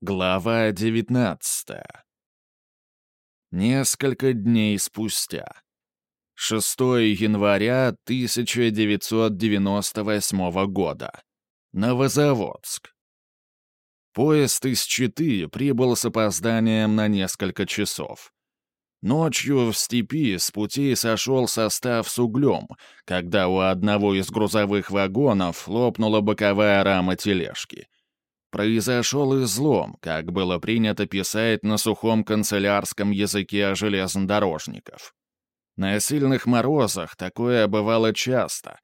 Глава 19 Несколько дней спустя. 6 января 1998 года. Новозаводск. Поезд из Читы прибыл с опозданием на несколько часов. Ночью в степи с пути сошел состав с углем, когда у одного из грузовых вагонов лопнула боковая рама тележки — Произошел излом, как было принято писать на сухом канцелярском языке железнодорожников. На сильных морозах такое бывало часто.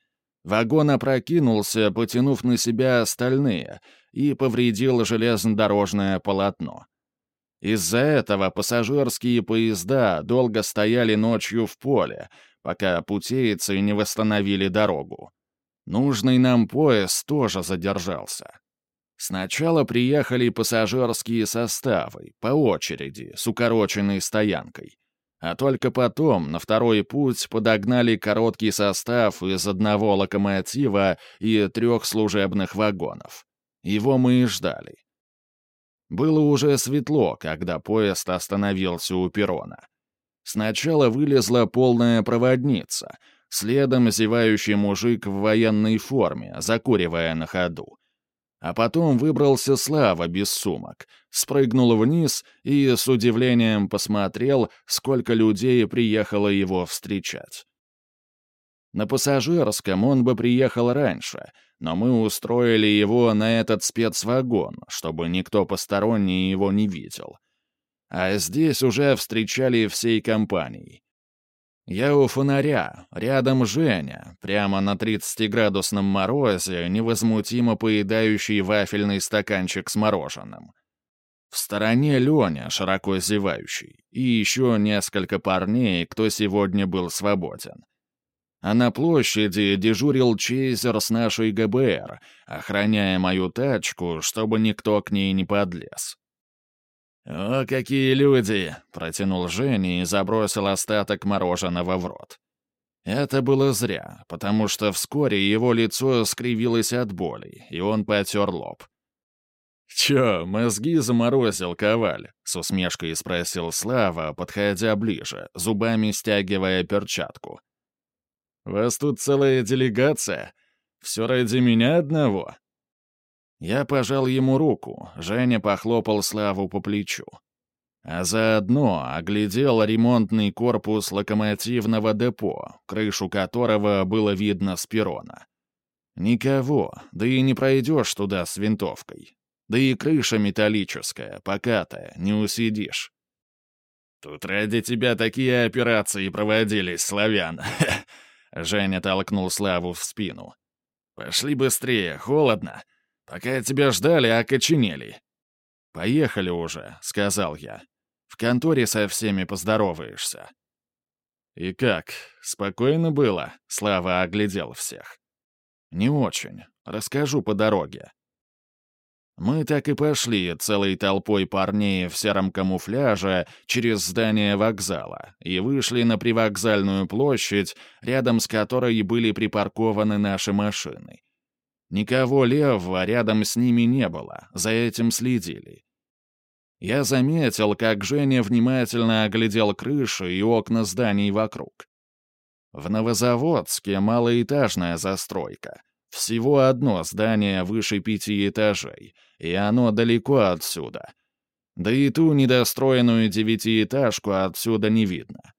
Вагон опрокинулся, потянув на себя остальные, и повредил железнодорожное полотно. Из-за этого пассажирские поезда долго стояли ночью в поле, пока путейцы не восстановили дорогу. Нужный нам поезд тоже задержался. Сначала приехали пассажирские составы, по очереди, с укороченной стоянкой. А только потом, на второй путь, подогнали короткий состав из одного локомотива и трех служебных вагонов. Его мы и ждали. Было уже светло, когда поезд остановился у перрона. Сначала вылезла полная проводница, следом зевающий мужик в военной форме, закуривая на ходу. А потом выбрался Слава без сумок, спрыгнул вниз и с удивлением посмотрел, сколько людей приехало его встречать. На пассажирском он бы приехал раньше, но мы устроили его на этот спецвагон, чтобы никто посторонний его не видел. А здесь уже встречали всей компанией. Я у фонаря, рядом Женя, прямо на 30-градусном морозе, невозмутимо поедающий вафельный стаканчик с мороженым. В стороне Леня, широко зевающий, и еще несколько парней, кто сегодня был свободен. А на площади дежурил Чейзер с нашей ГБР, охраняя мою тачку, чтобы никто к ней не подлез. «О, какие люди!» — протянул Женя и забросил остаток мороженого в рот. Это было зря, потому что вскоре его лицо скривилось от боли, и он потер лоб. «Чё, мозги заморозил, Коваль?» — с усмешкой спросил Слава, подходя ближе, зубами стягивая перчатку. «Вас тут целая делегация? Все ради меня одного?» Я пожал ему руку, Женя похлопал Славу по плечу. А заодно оглядел ремонтный корпус локомотивного депо, крышу которого было видно с перрона. Никого, да и не пройдешь туда с винтовкой. Да и крыша металлическая, покатая, не усидишь. «Тут ради тебя такие операции проводились, славян!» Женя толкнул Славу в спину. «Пошли быстрее, холодно!» Пока тебя ждали, окоченели». «Поехали уже», — сказал я. «В конторе со всеми поздороваешься». «И как, спокойно было?» — Слава оглядел всех. «Не очень. Расскажу по дороге». Мы так и пошли целой толпой парней в сером камуфляже через здание вокзала и вышли на привокзальную площадь, рядом с которой были припаркованы наши машины. Никого левого рядом с ними не было, за этим следили. Я заметил, как Женя внимательно оглядел крыши и окна зданий вокруг. В Новозаводске малоэтажная застройка. Всего одно здание выше пяти этажей, и оно далеко отсюда. Да и ту недостроенную девятиэтажку отсюда не видно.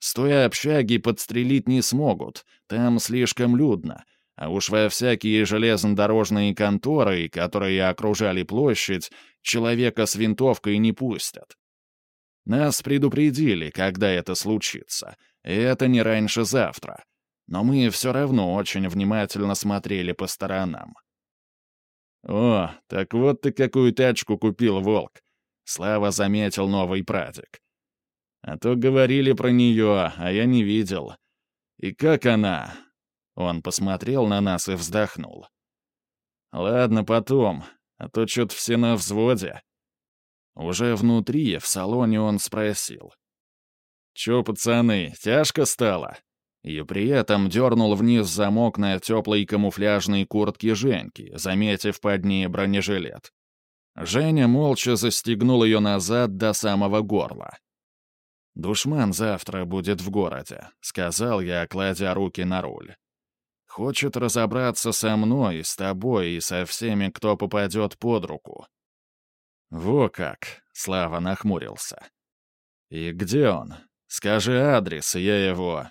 С той общаги подстрелить не смогут, там слишком людно, а уж во всякие железнодорожные конторы, которые окружали площадь, человека с винтовкой не пустят. Нас предупредили, когда это случится, и это не раньше завтра. Но мы все равно очень внимательно смотрели по сторонам. «О, так вот ты какую тачку купил, Волк!» Слава заметил новый прадик. «А то говорили про нее, а я не видел. И как она? Он посмотрел на нас и вздохнул. «Ладно, потом, а то что-то все на взводе». Уже внутри, в салоне он спросил. «Чё, пацаны, тяжко стало?» И при этом дернул вниз замок на теплой камуфляжной куртке Женьки, заметив под ней бронежилет. Женя молча застегнул ее назад до самого горла. «Душман завтра будет в городе», — сказал я, кладя руки на руль. «Хочет разобраться со мной, с тобой и со всеми, кто попадет под руку». «Во как!» — Слава нахмурился. «И где он? Скажи адрес, я его...»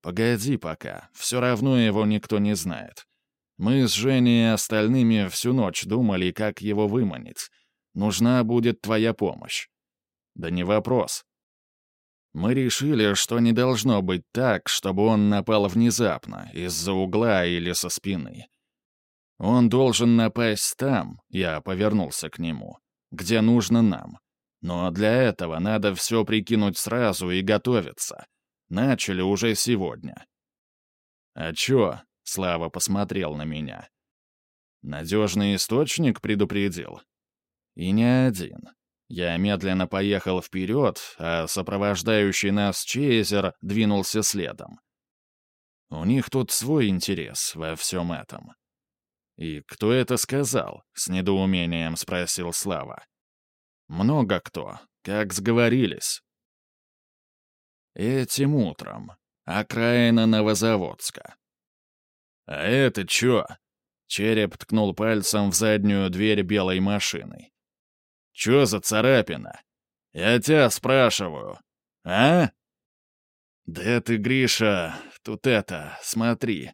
«Погоди пока, все равно его никто не знает. Мы с Женей и остальными всю ночь думали, как его выманить. Нужна будет твоя помощь». «Да не вопрос. Мы решили, что не должно быть так, чтобы он напал внезапно, из-за угла или со спины. Он должен напасть там, я повернулся к нему, где нужно нам. Но для этого надо все прикинуть сразу и готовиться. Начали уже сегодня. «А чё?» — Слава посмотрел на меня. «Надежный источник предупредил?» «И не один. Я медленно поехал вперед, а сопровождающий нас Чейзер двинулся следом. У них тут свой интерес во всем этом. «И кто это сказал?» — с недоумением спросил Слава. «Много кто. Как сговорились». Этим утром. Окраина Новозаводска. «А это чё?» Череп ткнул пальцем в заднюю дверь белой машины. Чё за царапина? Я тебя спрашиваю. А? Да ты, Гриша, тут это, смотри.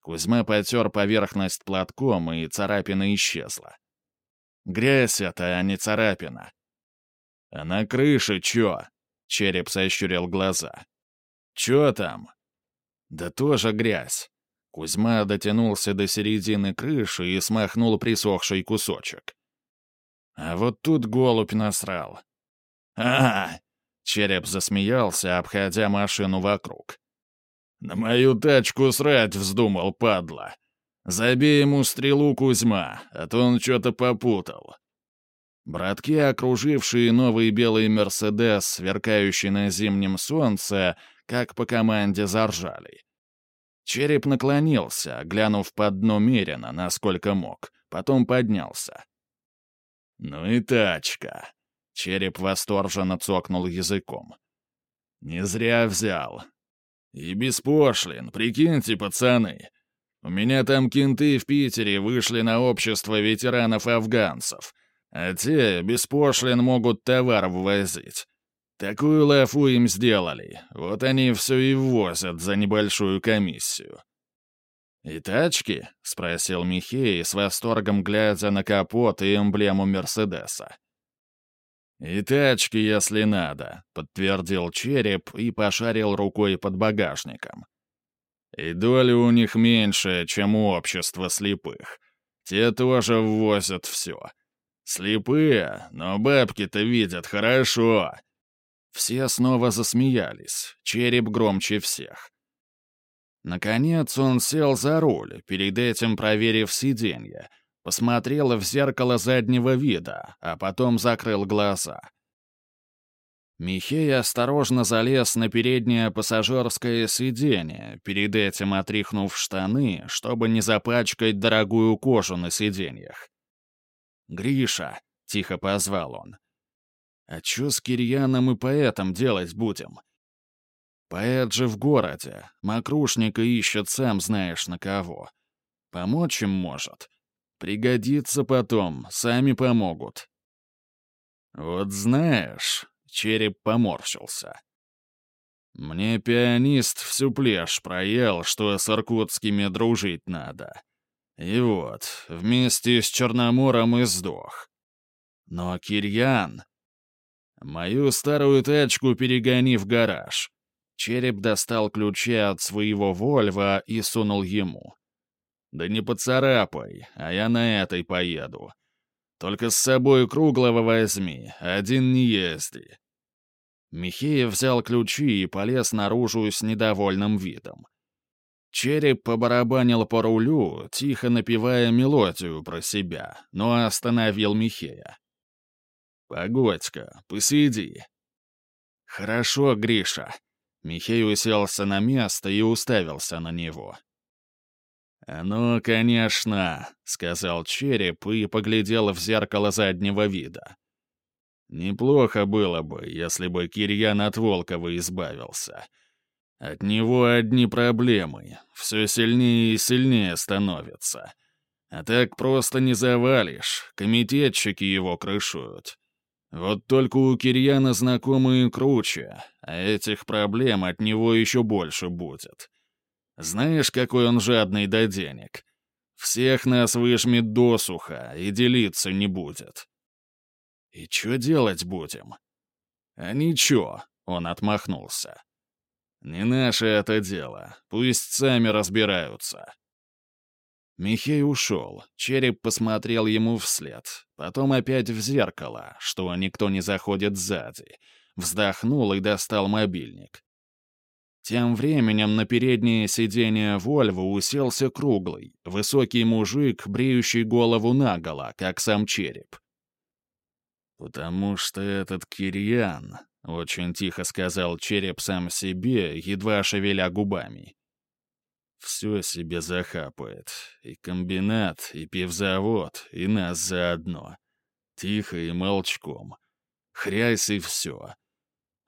Кузьма потер поверхность платком, и царапина исчезла. Грязь это, а не царапина. А на крыше чё? Череп сощурил глаза. Чё там? Да тоже грязь. Кузьма дотянулся до середины крыши и смахнул присохший кусочек. А вот тут голубь насрал. «Ага!» — череп засмеялся, обходя машину вокруг. «На мою тачку срать вздумал, падла. Забей ему стрелу, Кузьма, а то он что-то попутал». Братки, окружившие новый белый «Мерседес», сверкающий на зимнем солнце, как по команде заржали. Череп наклонился, глянув под дно Мерина, насколько мог, потом поднялся. «Ну и тачка!» — череп восторженно цокнул языком. «Не зря взял. И без пошлин, прикиньте, пацаны. У меня там кенты в Питере вышли на общество ветеранов-афганцев, а те без пошлин могут товар ввозить. Такую лафу им сделали, вот они все и ввозят за небольшую комиссию. «И тачки?» — спросил Михей, с восторгом глядя на капот и эмблему Мерседеса. «И тачки, если надо», — подтвердил череп и пошарил рукой под багажником. «И доля у них меньше, чем у общества слепых. Те тоже ввозят все. Слепые, но бабки-то видят хорошо». Все снова засмеялись, череп громче всех. Наконец он сел за руль, перед этим проверив сиденье, посмотрел в зеркало заднего вида, а потом закрыл глаза. Михей осторожно залез на переднее пассажирское сиденье, перед этим отряхнув штаны, чтобы не запачкать дорогую кожу на сиденьях. «Гриша!» — тихо позвал он. «А чё с Кирьяном и поэтом делать будем? Поэт же в городе. Макрушника ищет сам знаешь на кого. Помочь им может. Пригодится потом, сами помогут. Вот знаешь, череп поморщился. Мне пианист всю плешь проел, что с иркутскими дружить надо. И вот, вместе с Черномором и сдох. Но Кирьян... Мою старую тачку перегони в гараж. Череп достал ключи от своего Вольва и сунул ему. «Да не поцарапай, а я на этой поеду. Только с собой круглого возьми, один не езди». Михеев взял ключи и полез наружу с недовольным видом. Череп побарабанил по рулю, тихо напевая мелодию про себя, но остановил Михея. «Погодь-ка, посиди». «Хорошо, Гриша», Михей уселся на место и уставился на него. «Ну, конечно», — сказал череп и поглядел в зеркало заднего вида. «Неплохо было бы, если бы Кирьян от Волкова избавился. От него одни проблемы, все сильнее и сильнее становится. А так просто не завалишь, комитетчики его крышуют. Вот только у Кирьяна знакомые круче, а этих проблем от него еще больше будет. Знаешь, какой он жадный до денег? Всех нас выжмет досуха и делиться не будет. И что делать будем? А ничего, он отмахнулся. Не наше это дело, пусть сами разбираются. Михей ушел, череп посмотрел ему вслед, потом опять в зеркало, что никто не заходит сзади, вздохнул и достал мобильник. Тем временем на переднее сиденье Вольво уселся круглый, высокий мужик, бреющий голову наголо, как сам череп. «Потому что этот Кирьян», — очень тихо сказал череп сам себе, едва шевеля губами. «Все себе захапает. И комбинат, и пивзавод, и нас заодно. Тихо и молчком. Хрясь и все.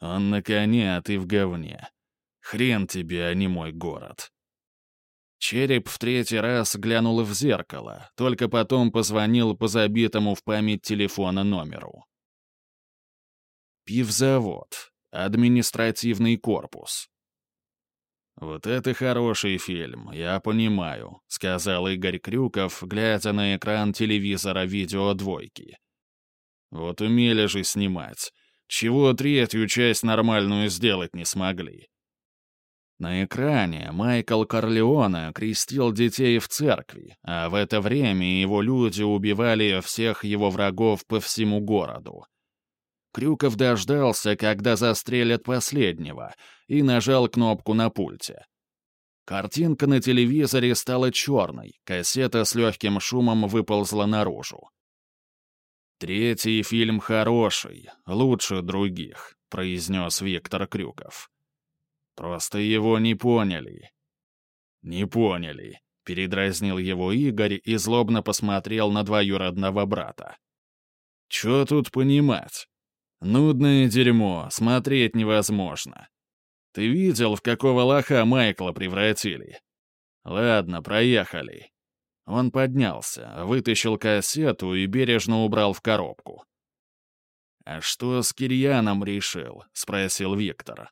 Он на коне, а ты в говне. Хрен тебе, а не мой город». Череп в третий раз глянул в зеркало, только потом позвонил по забитому в память телефона номеру. Пивзавод. Административный корпус. «Вот это хороший фильм, я понимаю», — сказал Игорь Крюков, глядя на экран телевизора видео двойки. «Вот умели же снимать. Чего третью часть нормальную сделать не смогли?» На экране Майкл Корлеоне крестил детей в церкви, а в это время его люди убивали всех его врагов по всему городу. Крюков дождался, когда застрелят последнего, и нажал кнопку на пульте. Картинка на телевизоре стала черной, кассета с легким шумом выползла наружу. «Третий фильм хороший, лучше других», — произнес Виктор Крюков. Просто его не поняли. Не поняли, передразнил его Игорь и злобно посмотрел на двоюродного брата. Чё тут понимать? Нудное дерьмо, смотреть невозможно. Ты видел, в какого лоха Майкла превратили? Ладно, проехали. Он поднялся, вытащил кассету и бережно убрал в коробку. «А что с Кирьяном решил?» — спросил Виктор.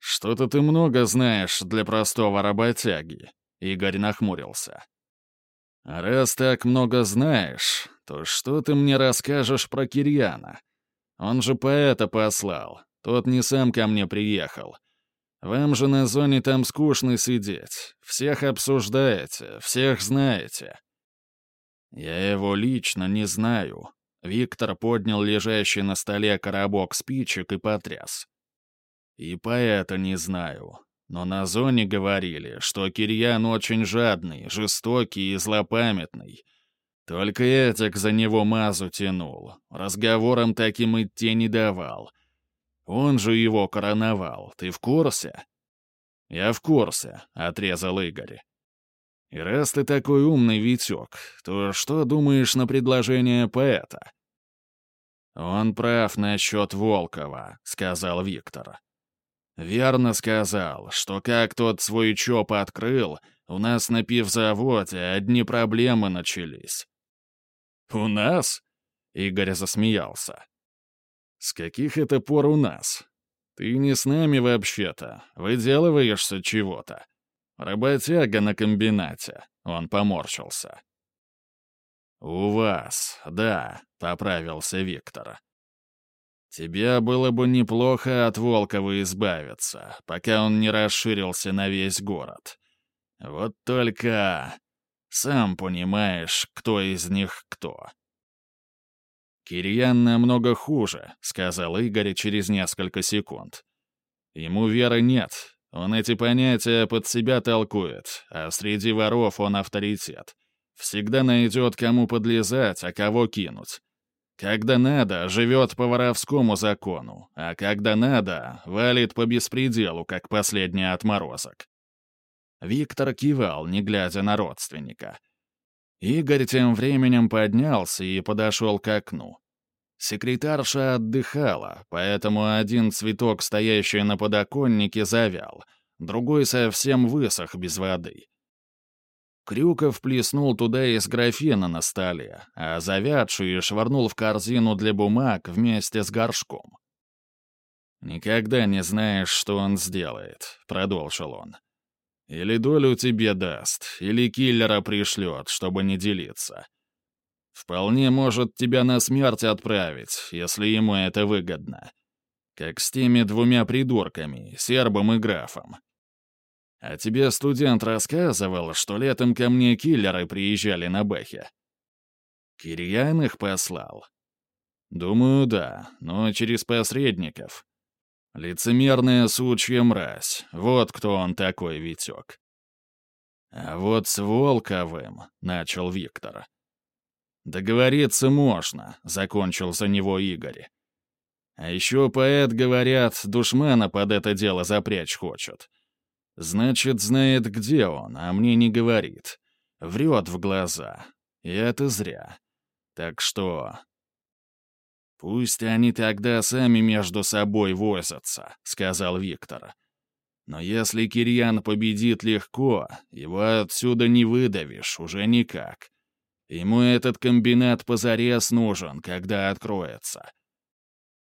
«Что-то ты много знаешь для простого работяги», — Игорь нахмурился. «Раз так много знаешь, то что ты мне расскажешь про Кирьяна? Он же поэта послал, тот не сам ко мне приехал. Вам же на зоне там скучно сидеть, всех обсуждаете, всех знаете». «Я его лично не знаю», — Виктор поднял лежащий на столе коробок спичек и потряс. И поэта не знаю. Но на зоне говорили, что Кирьян очень жадный, жестокий и злопамятный. Только Этик за него мазу тянул, разговором таким идти не давал. Он же его короновал, ты в курсе? «Я в курсе», — отрезал Игорь. «И раз ты такой умный, Витек, то что думаешь на предложение поэта?» «Он прав насчет Волкова», — сказал Виктор. Верно сказал, что как тот свой ЧОП открыл, у нас на пивзаводе одни проблемы начались. «У нас?» — Игорь засмеялся. «С каких это пор у нас? Ты не с нами вообще-то, выделываешься чего-то. Работяга на комбинате», — он поморщился. «У вас, да», — поправился Виктор. Тебе было бы неплохо от Волкова избавиться, пока он не расширился на весь город. Вот только... Сам понимаешь, кто из них кто. «Кирьян намного хуже», — сказал Игорь через несколько секунд. «Ему веры нет. Он эти понятия под себя толкует, а среди воров он авторитет. Всегда найдет, кому подлезать, а кого кинуть. Когда надо, живет по воровскому закону, а когда надо, валит по беспределу, как последний отморозок. Виктор кивал, не глядя на родственника. Игорь тем временем поднялся и подошел к окну. Секретарша отдыхала, поэтому один цветок, стоящий на подоконнике, завял, другой совсем высох без воды. Крюков плеснул туда из графина на столе, а завядшую швырнул в корзину для бумаг вместе с горшком. «Никогда не знаешь, что он сделает», — продолжил он. «Или долю тебе даст, или киллера пришлет, чтобы не делиться. Вполне может тебя на смерть отправить, если ему это выгодно. Как с теми двумя придурками, сербом и графом. А тебе студент рассказывал, что летом ко мне киллеры приезжали на Бэхе. Кирьян их послал? Думаю, да, но через посредников. Лицемерная сучья мразь, вот кто он такой, Витек. А вот с Волковым, — начал Виктор, — «Договориться можно», — закончил за него Игорь. «А еще поэт, говорят, душмана под это дело запрячь хочет. Значит, знает, где он, а мне не говорит. Врет в глаза. И это зря. Так что...» «Пусть они тогда сами между собой возятся», — сказал Виктор. «Но если Кирьян победит легко, его отсюда не выдавишь, уже никак. Ему этот комбинат позарез нужен, когда откроется.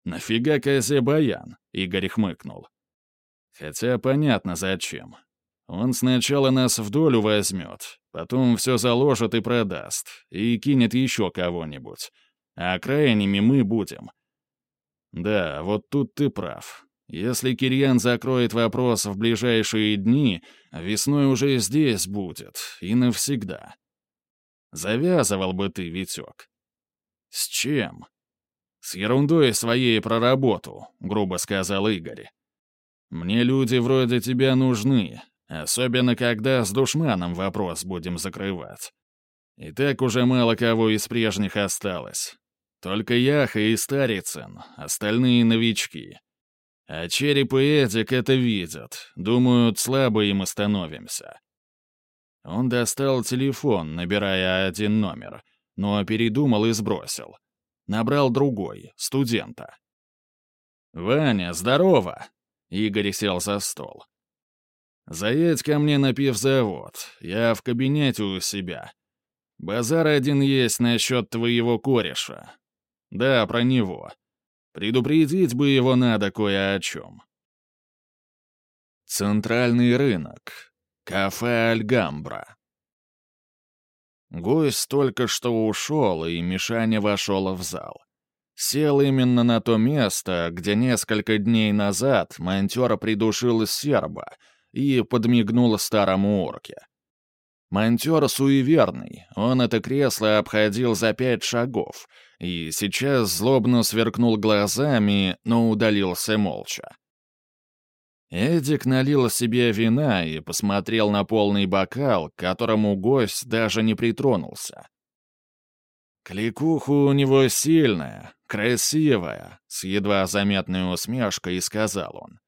«Нафига козе баян?» — Игорь хмыкнул. «Хотя понятно, зачем. Он сначала нас в долю возьмет, потом все заложит и продаст, и кинет еще кого-нибудь. А крайними мы будем». «Да, вот тут ты прав. Если Кирьян закроет вопрос в ближайшие дни, весной уже здесь будет, и навсегда». Завязывал бы ты, Витек. С чем? С ерундой своей про работу, грубо сказал Игорь. Мне люди вроде тебя нужны, особенно когда с душманом вопрос будем закрывать. И так уже мало кого из прежних осталось. Только Яха и Старицын, остальные новички. А Череп и Эдик это видят, думают, слабо им остановимся. Он достал телефон, набирая один номер, но передумал и сбросил. Набрал другой, студента. «Ваня, здорово!» Игорь сел за стол. «Заедь ко мне на пивзавод, я в кабинете у себя. Базар один есть насчет твоего кореша. Да, про него. Предупредить бы его надо кое о чем». Центральный рынок. Кафе «Альгамбра». Гость только что ушел, и Мишаня вошел в зал. Сел именно на то место, где несколько дней назад монтер придушил серба и подмигнул старому орке. Монтер суеверный, он это кресло обходил за пять шагов, и сейчас злобно сверкнул глазами, но удалился молча. Эдик налил себе вина и посмотрел на полный бокал, к которому гость даже не притронулся. Кликуха у него сильная, красивая, с едва заметной усмешкой сказал он.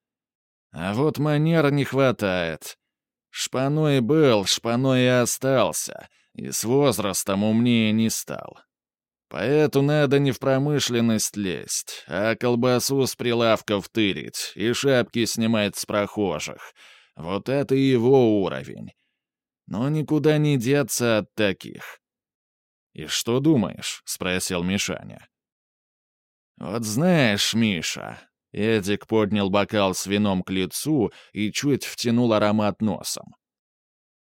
А вот манер не хватает. Шпаной был, шпаной и остался, и с возрастом умнее не стал. Поэту надо не в промышленность лезть, а колбасу с прилавков тырить и шапки снимать с прохожих. Вот это его уровень. Но никуда не деться от таких. «И что думаешь?» — спросил Мишаня. «Вот знаешь, Миша...» Эдик поднял бокал с вином к лицу и чуть втянул аромат носом.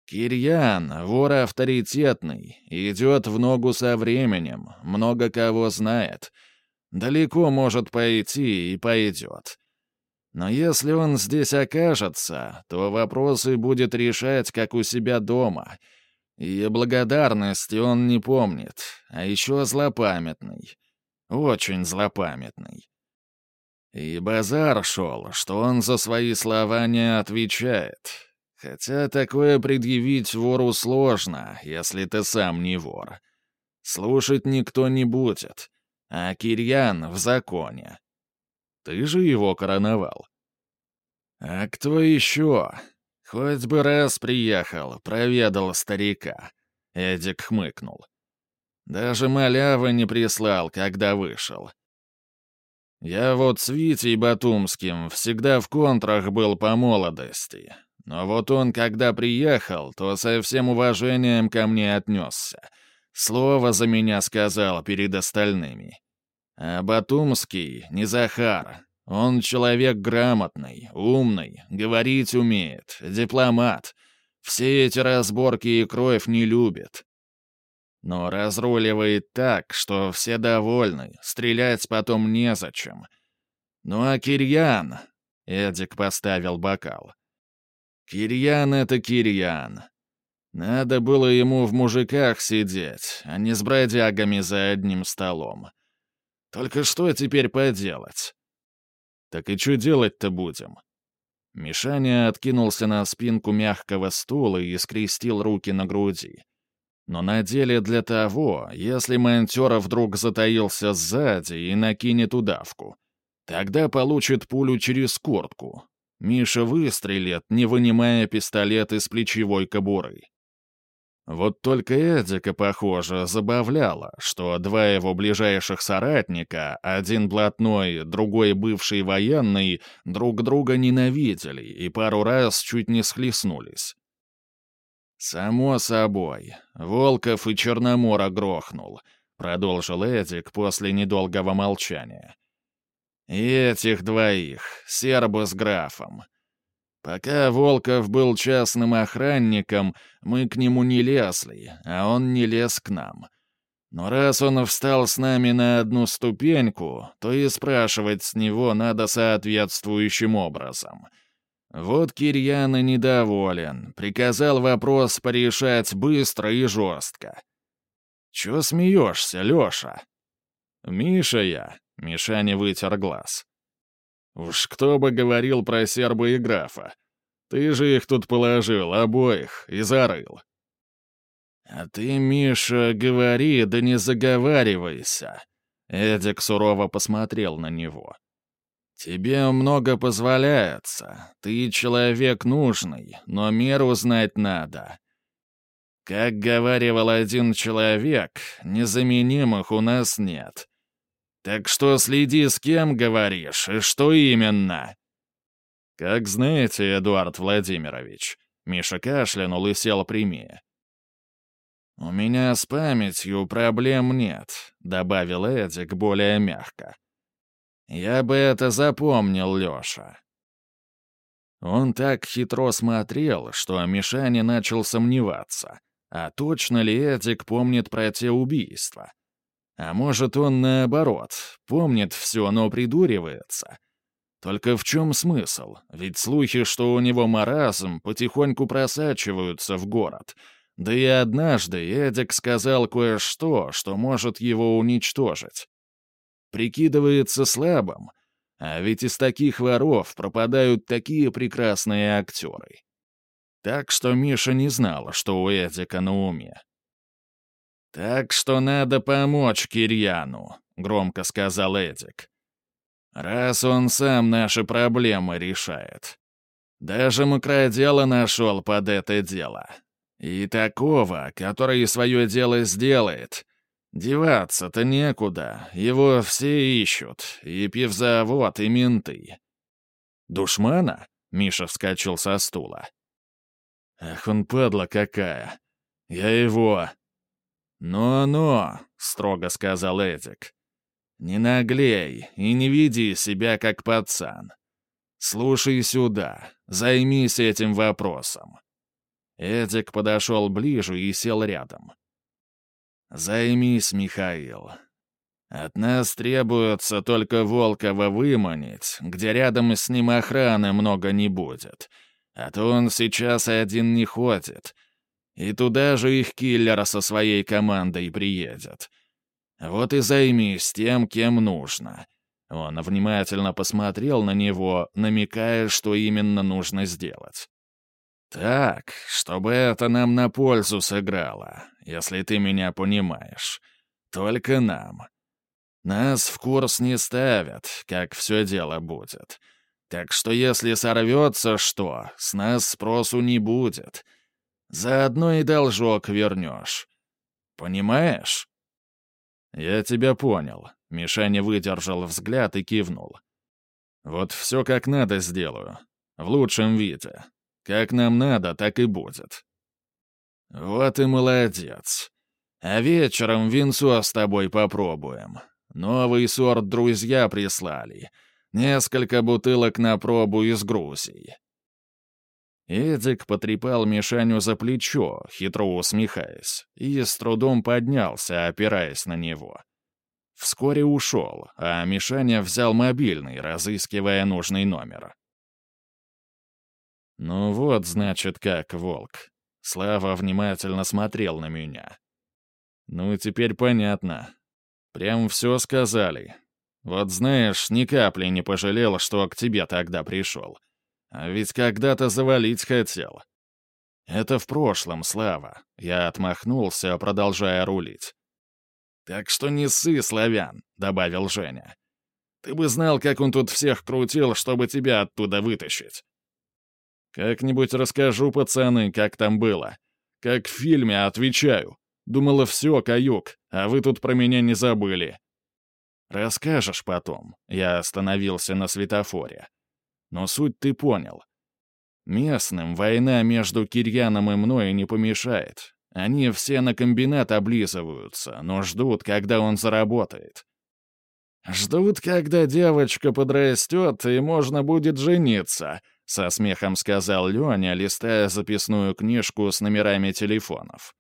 Кирьян, вор авторитетный, идет в ногу со временем, много кого знает. Далеко может пойти и пойдет. Но если он здесь окажется, то вопросы будет решать, как у себя дома. И благодарности он не помнит, а еще злопамятный. Очень злопамятный. И базар шел, что он за свои слова не отвечает, Хотя такое предъявить вору сложно, если ты сам не вор. Слушать никто не будет, а Кирьян в законе. Ты же его короновал. А кто еще? «Хоть бы раз приехал, проведал старика», — Эдик хмыкнул. «Даже малявы не прислал, когда вышел. Я вот с Витей Батумским всегда в контрах был по молодости. Но вот он, когда приехал, то со всем уважением ко мне отнесся. Слово за меня сказал перед остальными. А Батумский не Захар. Он человек грамотный, умный, говорить умеет, дипломат. Все эти разборки и кровь не любит но разруливает так, что все довольны, стрелять потом незачем. Ну а Кирьян... Эдик поставил бокал. Кирьян — это Кирьян. Надо было ему в мужиках сидеть, а не с бродягами за одним столом. Только что теперь поделать? Так и что делать-то будем? Мишаня откинулся на спинку мягкого стула и скрестил руки на груди. Но на деле для того, если монтера вдруг затаился сзади и накинет удавку. Тогда получит пулю через куртку. Миша выстрелит, не вынимая пистолет из плечевой кобуры. Вот только Эдика, похоже, забавляло, что два его ближайших соратника, один блатной, другой бывший военный, друг друга ненавидели и пару раз чуть не схлестнулись. «Само собой. Волков и Черномора грохнул», — продолжил Эдик после недолгого молчания. «И этих двоих, серба с графом. Пока Волков был частным охранником, мы к нему не лезли, а он не лез к нам. Но раз он встал с нами на одну ступеньку, то и спрашивать с него надо соответствующим образом». Вот Кирьяна недоволен, приказал вопрос порешать быстро и жестко. «Чё смеешься, Лёша?» «Миша я», — Мишаня вытер глаз. «Уж кто бы говорил про серба и графа. Ты же их тут положил, обоих, и зарыл». «А ты, Миша, говори, да не заговаривайся», — Эдик сурово посмотрел на него. «Тебе много позволяется. Ты человек нужный, но меру знать надо. Как говаривал один человек, незаменимых у нас нет. Так что следи, с кем говоришь и что именно». «Как знаете, Эдуард Владимирович», — Миша кашлянул и сел прямее. «У меня с памятью проблем нет», — добавил Эдик более мягко. Я бы это запомнил, Лёша. Он так хитро смотрел, что Мишаня начал сомневаться, а точно ли Эдик помнит про те убийства. А может, он наоборот, помнит все, но придуривается. Только в чем смысл? Ведь слухи, что у него маразм, потихоньку просачиваются в город. Да и однажды Эдик сказал кое-что, что может его уничтожить прикидывается слабым, а ведь из таких воров пропадают такие прекрасные актеры. Так что Миша не знала, что у Эдика на уме. «Так что надо помочь Кирьяну», — громко сказал Эдик. «Раз он сам наши проблемы решает. Даже макродела нашел под это дело. И такого, который свое дело сделает, Деваться-то некуда, его все ищут, и пивзавод, и менты. «Душмана?» — Миша вскочил со стула. «Ах, он падла какая! Я его...» «Но-но», — строго сказал Эдик. «Не наглей и не веди себя как пацан. Слушай сюда, займись этим вопросом». Эдик подошел ближе и сел рядом. «Займись, Михаил. От нас требуется только Волкова выманить, где рядом с ним охраны много не будет. А то он сейчас один не ходит. И туда же их киллер со своей командой приедет. Вот и займись тем, кем нужно». Он внимательно посмотрел на него, намекая, что именно нужно сделать. «Так, чтобы это нам на пользу сыграло, если ты меня понимаешь. Только нам. Нас в курс не ставят, как все дело будет. Так что если сорвется что, с нас спросу не будет. Заодно и должок вернешь. Понимаешь?» «Я тебя понял», — Мишаня выдержал взгляд и кивнул. «Вот все как надо сделаю. В лучшем виде. Как нам надо, так и будет». «Вот и молодец. А вечером винцо с тобой попробуем. Новый сорт друзья прислали. Несколько бутылок на пробу из Грузии». Эдик потрепал Мишаню за плечо, хитро усмехаясь, и с трудом поднялся, опираясь на него. Вскоре ушел, а Мишаня взял мобильный, разыскивая нужный номер. «Ну вот, значит, как, волк». Слава внимательно смотрел на меня. «Ну, теперь понятно. Прям все сказали. Вот знаешь, ни капли не пожалел, что к тебе тогда пришел. А ведь когда-то завалить хотел. Это в прошлом, Слава. Я отмахнулся, продолжая рулить. «Так что не ссы, славян», — добавил Женя. «Ты бы знал, как он тут всех крутил, чтобы тебя оттуда вытащить». «Как-нибудь расскажу, пацаны, как там было. Как в фильме, отвечаю. Думала, все, каюк, а вы тут про меня не забыли». «Расскажешь потом». Я остановился на светофоре. Но суть ты понял. Местным война между Кирьяном и мной не помешает. Они все на комбинат облизываются, но ждут, когда он заработает. «Ждут, когда девочка подрастет, и можно будет жениться», — со смехом сказал Леня, листая записную книжку с номерами телефонов.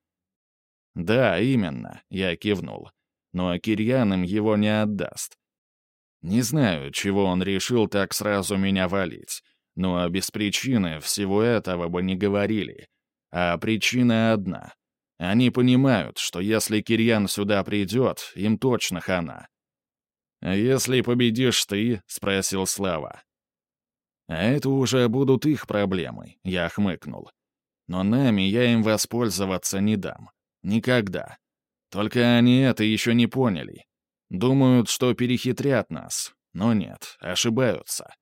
«Да, именно», — я кивнул. «Но Кирьян им его не отдаст. Не знаю, чего он решил так сразу меня валить, но без причины всего этого бы не говорили. А причина одна. Они понимают, что если Кирьян сюда придет, им точно хана. «А если победишь ты?» — спросил Слава. «А это уже будут их проблемы», — я хмыкнул. «Но нами я им воспользоваться не дам. Никогда. Только они это еще не поняли. Думают, что перехитрят нас, но нет, ошибаются.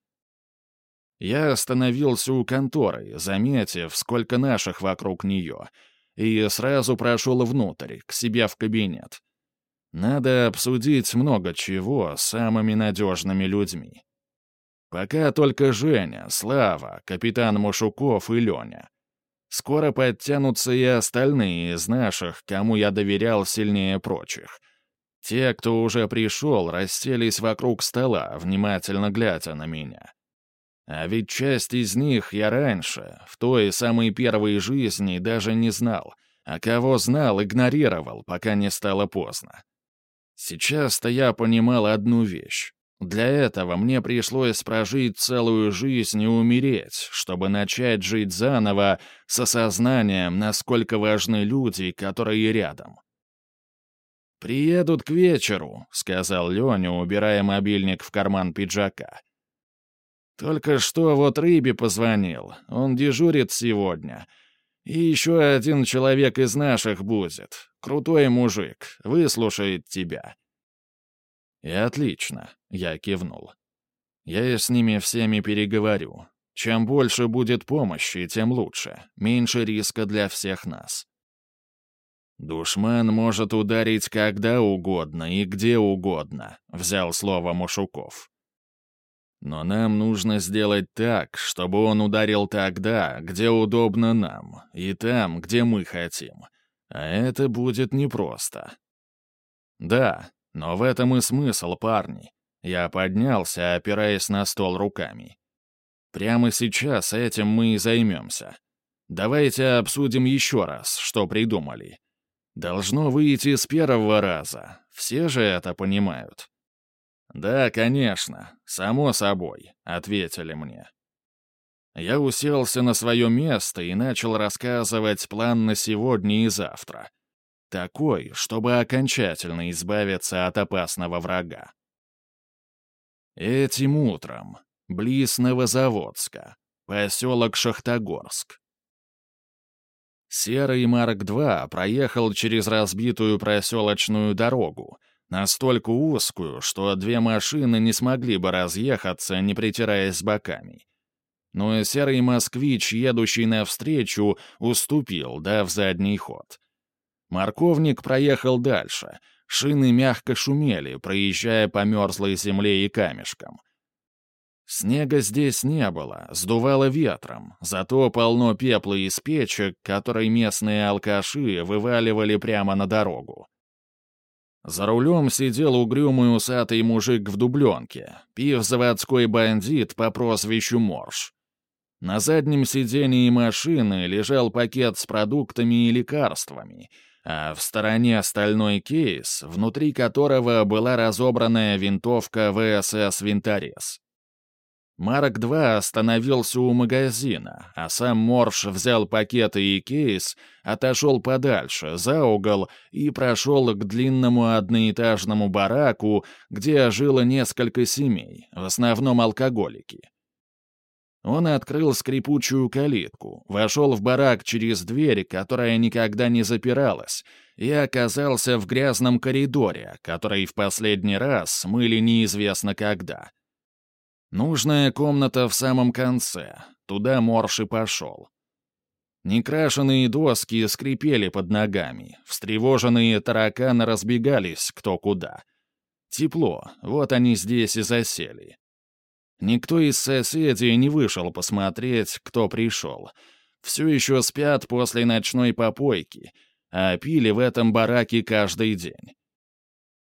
Я остановился у конторы, заметив, сколько наших вокруг нее, и сразу прошел внутрь, к себе в кабинет. Надо обсудить много чего с самыми надежными людьми. Пока только Женя, Слава, капитан Мушуков и Леня. Скоро подтянутся и остальные из наших, кому я доверял сильнее прочих — те, кто уже пришел, расселись вокруг стола, внимательно глядя на меня. А ведь часть из них я раньше, в той самой первой жизни, даже не знал, а кого знал, игнорировал, пока не стало поздно. Сейчас-то я понимал одну вещь. Для этого мне пришлось прожить целую жизнь и умереть, чтобы начать жить заново с осознанием, насколько важны люди, которые рядом. «Приедут к вечеру», — сказал Леня, убирая мобильник в карман пиджака. «Только что вот Рыбе позвонил. Он дежурит сегодня. И еще один человек из наших будет. Крутой мужик. Выслушает тебя». «И отлично», — я кивнул. «Я с ними всеми переговорю. Чем больше будет помощи, тем лучше. Меньше риска для всех нас». «Душман может ударить когда угодно и где угодно», — взял слово Мушуков. «Но нам нужно сделать так, чтобы он ударил тогда, где удобно нам, и там, где мы хотим. А это будет непросто». «Да, но в этом и смысл, парни». Я поднялся, опираясь на стол руками. «Прямо сейчас этим мы и займемся. Давайте обсудим еще раз, что придумали». Должно выйти с первого раза. Все же это понимают. «Да, конечно, само собой», — ответили мне. Я уселся на свое место и начал рассказывать план на сегодня и завтра. Такой, чтобы окончательно избавиться от опасного врага. Этим утром, близ Новозаводска, поселок Шахтогорск, Серый Марк-2 проехал через разбитую проселочную дорогу, Настолько узкую, что две машины не смогли бы разъехаться, не притираясь боками. Но серый москвич, едущий навстречу, уступил, дав задний ход. Морковник проехал дальше. Шины мягко шумели, проезжая по мерзлой земле и камешкам. Снега здесь не было, сдувало ветром, зато полно пепла из печек, которые местные алкаши вываливали прямо на дорогу. За рулем сидел угрюмый усатый мужик в дубленке, пив заводской бандит по прозвищу Морж. На заднем сидении машины лежал пакет с продуктами и лекарствами, а в стороне стальной кейс, внутри которого была разобранная винтовка ВСС «Винторез». Марк-2 остановился у магазина, а сам Морш взял пакеты и кейс, отошел подальше, за угол, и прошел к длинному одноэтажному бараку, где жило несколько семей, в основном алкоголики. Он открыл скрипучую калитку, вошел в барак через дверь, которая никогда не запиралась, и оказался в грязном коридоре, который в последний раз мыли неизвестно когда — Нужная комната в самом конце. Туда Морш и пошел. Некрашенные доски скрипели под ногами. Встревоженные тараканы разбегались кто куда. Тепло, вот они здесь и засели. Никто из соседей не вышел посмотреть, кто пришел. Все еще спят после ночной попойки, а пили в этом бараке каждый день.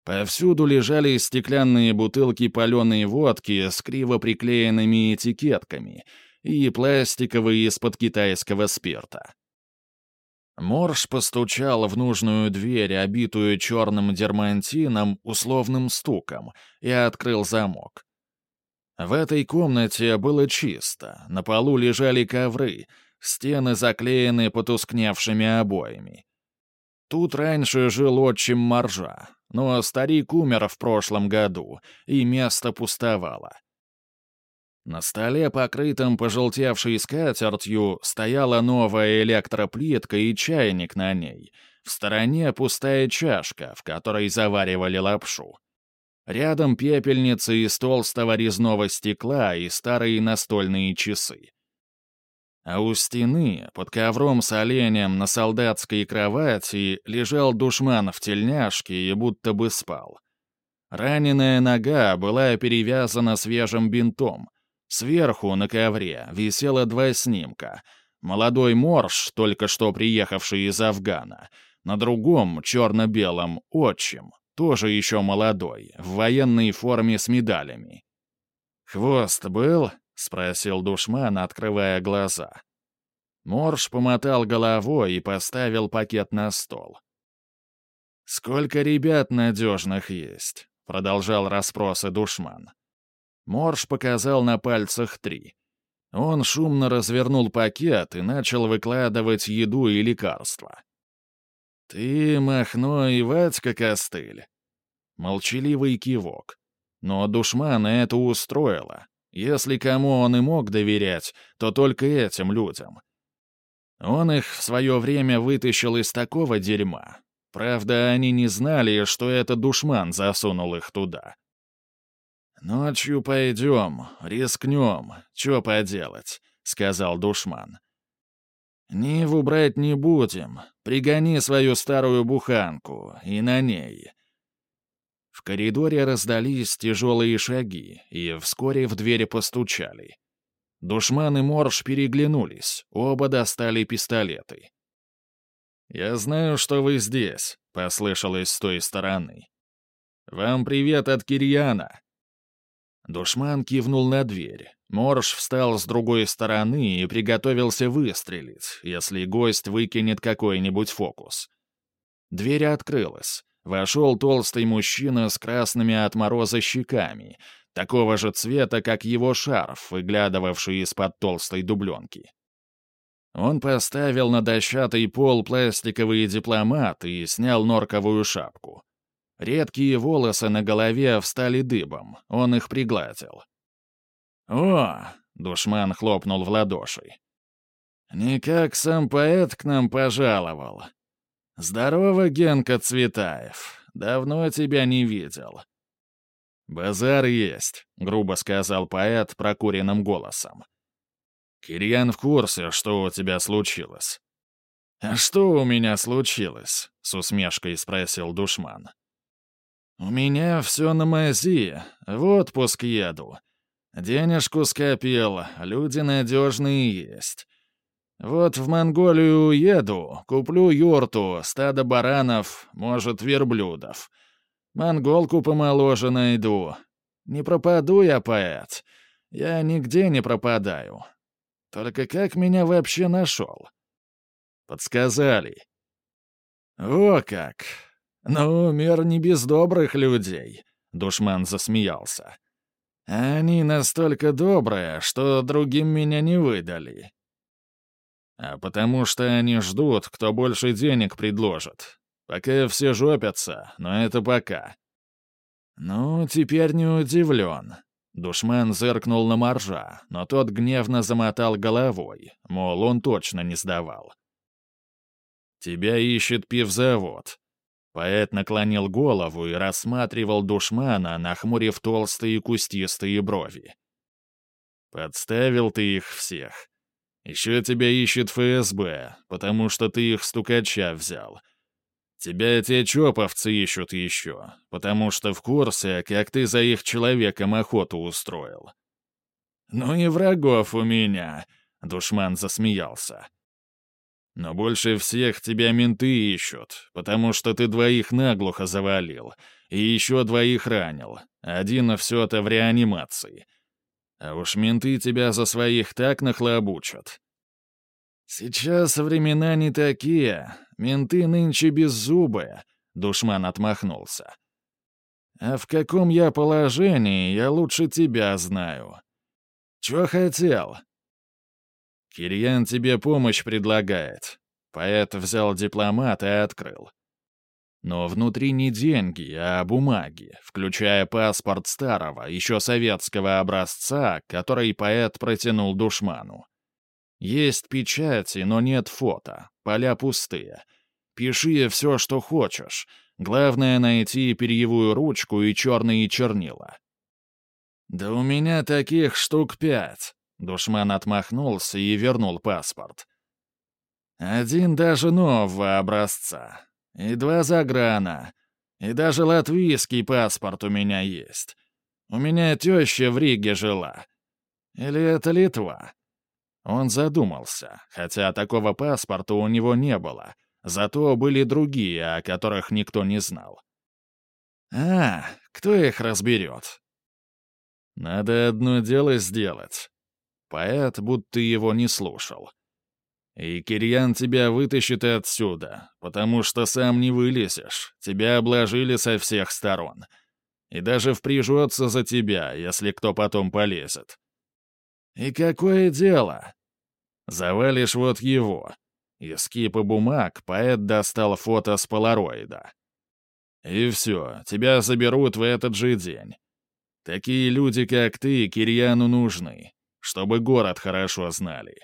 Повсюду лежали стеклянные бутылки паленой водки с криво приклеенными этикетками и пластиковые из-под китайского спирта. Морж постучал в нужную дверь, обитую черным дермантином, условным стуком, и открыл замок. В этой комнате было чисто, на полу лежали ковры, стены заклеены потускневшими обоями. Тут раньше жил отчим Моржа, но старик умер в прошлом году, и место пустовало. На столе, покрытом пожелтевшей скатертью, стояла новая электроплитка и чайник на ней. В стороне пустая чашка, в которой заваривали лапшу. Рядом пепельница из толстого резного стекла и старые настольные часы. А у стены, под ковром с оленем на солдатской кровати, лежал душман в тельняшке и будто бы спал. Раненая нога была перевязана свежим бинтом. Сверху на ковре висело два снимка. Молодой морж, только что приехавший из Афгана. На другом, черно-белом, отчим, тоже еще молодой, в военной форме с медалями. «Хвост был?» — спросил душман, открывая глаза. Морж помотал головой и поставил пакет на стол. «Сколько ребят надежных есть?» — продолжал расспросы душман. Морж показал на пальцах три. Он шумно развернул пакет и начал выкладывать еду и лекарства. «Ты, Махно и Ватька Костыль?» Молчаливый кивок. Но душмана это устроило. Если кому он и мог доверять, то только этим людям. Он их в свое время вытащил из такого дерьма. Правда, они не знали, что это душман засунул их туда. «Ночью пойдем, рискнем, что поделать», — сказал душман. «Ниву брать не будем, пригони свою старую буханку, и на ней. В коридоре раздались тяжелые шаги, и вскоре в двери постучали. Душман и Морж переглянулись, оба достали пистолеты. «Я знаю, что вы здесь», — послышалось с той стороны. «Вам привет от Кирьяна». Душман кивнул на дверь. Морж встал с другой стороны и приготовился выстрелить, если гость выкинет какой-нибудь фокус. Дверь открылась. Вошел толстый мужчина с красными от мороза щеками, такого же цвета, как его шарф, выглядывавший из-под толстой дубленки. Он поставил на дощатый пол пластиковые дипломаты и снял норковую шапку. Редкие волосы на голове встали дыбом, он их пригладил. «О!» — душман хлопнул в ладоши. «Никак сам поэт к нам пожаловал. «Здорово, Генка Цветаев. давно тебя не видел». «Базар есть», — грубо сказал поэт прокуренным голосом. «Кирьян в курсе, что у тебя случилось». «А что у меня случилось?» — с усмешкой спросил душман. «У меня все на мази, в отпуск еду. Денежку скопил, люди надежные есть. Вот в Монголию уеду, куплю юрту, стадо баранов, может, верблюдов. Монголку помоложе найду. Не пропаду я, поэт. Я нигде не пропадаю. Только как меня вообще нашел?» Подсказали. «О как! Ну, мир не без добрых людей», — душман засмеялся. «Они настолько добрые, что другим меня не выдали». «А потому что они ждут, кто больше денег предложит. Пока все жопятся, но это пока». «Ну, теперь не удивлен». Душман зыркнул на моржа, но тот гневно замотал головой, мол, он точно не сдавал. «Тебя ищет пивзавод». Поэт наклонил голову и рассматривал душмана, нахмурив толстые кустистые брови. «Подставил ты их всех. Еще тебя ищет ФСБ, потому что ты их стукача взял. Тебя те чоповцы ищут еще, потому что в курсе, как ты за их человеком охоту устроил». «Ну и врагов у меня», — душман засмеялся. Но больше всех тебя менты ищут, потому что ты двоих наглухо завалил, и еще двоих ранил, один все это в реанимации. А уж менты тебя за своих так нахлобучат. Сейчас времена не такие, менты нынче беззубые, душман отмахнулся. А в каком я положении, я лучше тебя знаю. Чё хотел? Кирьян тебе помощь предлагает». Поэт взял дипломат и открыл. Но внутри не деньги, а бумаги, включая паспорт старого, еще советского образца, который поэт протянул душману. Есть печати, но нет фото, поля пустые. Пиши все, что хочешь. Главное — найти перьевую ручку и черные чернила. «Да у меня таких штук пять», Душман отмахнулся и вернул паспорт. «Один даже нового образца. И два заграна. И даже латвийский паспорт у меня есть. У меня теща в Риге жила. Или это Литва?» Он задумался, хотя такого паспорта у него не было. Зато были другие, о которых никто не знал. «А, кто их разберет?» «Надо одно дело сделать. Поэт будто его не слушал. «И Кирьян тебя вытащит отсюда, потому что сам не вылезешь, тебя обложили со всех сторон. И даже впряжется за тебя, если кто потом полезет. И какое дело? Завалишь вот его». Из кипа бумаг поэт достал фото с полароида. «И все, тебя заберут в этот же день. Такие люди, как ты, Кирьяну нужны чтобы город хорошо знали.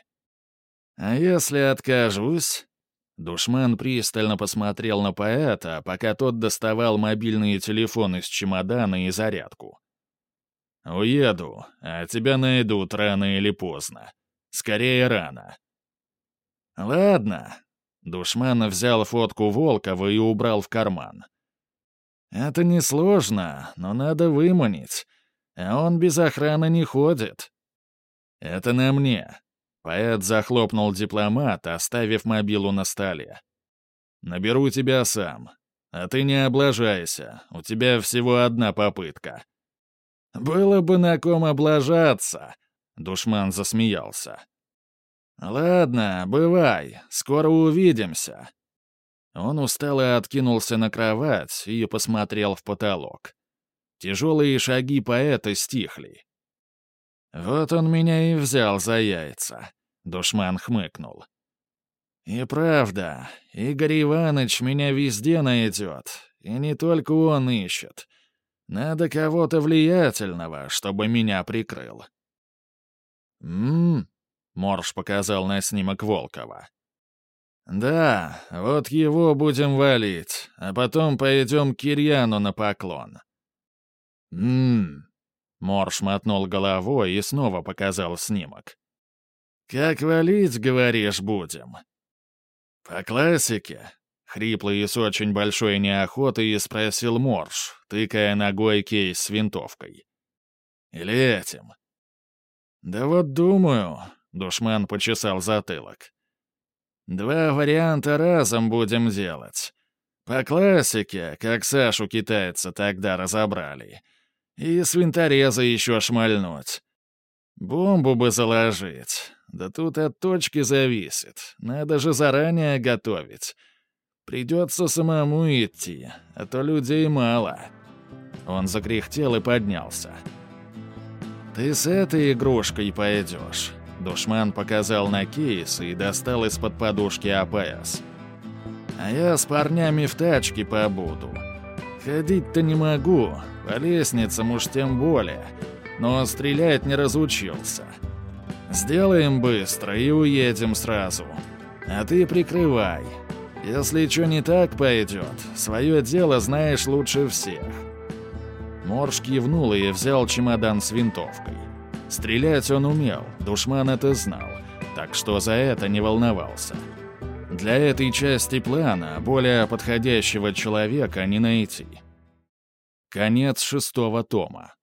А если откажусь? Душман пристально посмотрел на поэта, пока тот доставал мобильные телефоны из чемодана и зарядку. «Уеду, а тебя найдут рано или поздно. Скорее рано». «Ладно». Душман взял фотку Волкова и убрал в карман. «Это несложно, но надо выманить. А он без охраны не ходит. «Это на мне». Поэт захлопнул дипломат, оставив мобилу на столе. «Наберу тебя сам. А ты не облажайся, у тебя всего одна попытка». «Было бы на ком облажаться», — душман засмеялся. «Ладно, бывай, скоро увидимся». Он устало откинулся на кровать и посмотрел в потолок. Тяжелые шаги поэта стихли. «Вот он меня и взял за яйца», — душман хмыкнул. «И правда, Игорь Иванович меня везде найдет, и не только он ищет. Надо кого-то влиятельного, чтобы меня прикрыл». «М-м-м», Морж показал на снимок Волкова. «Да, вот его будем валить, а потом пойдем к Кирьяну на поклон». «Ммм...» Морш мотнул головой и снова показал снимок. «Как валить, говоришь, будем?» «По классике», — хриплый и с очень большой неохотой спросил Морш, тыкая ногой кейс с винтовкой. «Или этим?» «Да вот думаю», — душман почесал затылок. «Два варианта разом будем делать. По классике, как Сашу китайца тогда разобрали. И с винтореза еще шмальнуть. Бомбу бы заложить. Да тут от точки зависит. Надо же заранее готовить. Придется самому идти, а то людей мало». Он закряхтел и поднялся. «Ты с этой игрушкой пойдешь». Душман показал на кейс и достал из-под подушки АПС. «А я с парнями в тачке побуду. Ходить-то не могу, по лестницам уж тем более, но стрелять не разучился. Сделаем быстро и уедем сразу. А ты прикрывай. Если что не так пойдет, свое дело знаешь лучше всех». Морж кивнул и взял чемодан с винтовкой. Стрелять он умел, душман это знал, так что за это не волновался. Для этой части плана более подходящего человека не найти. Конец шестого тома.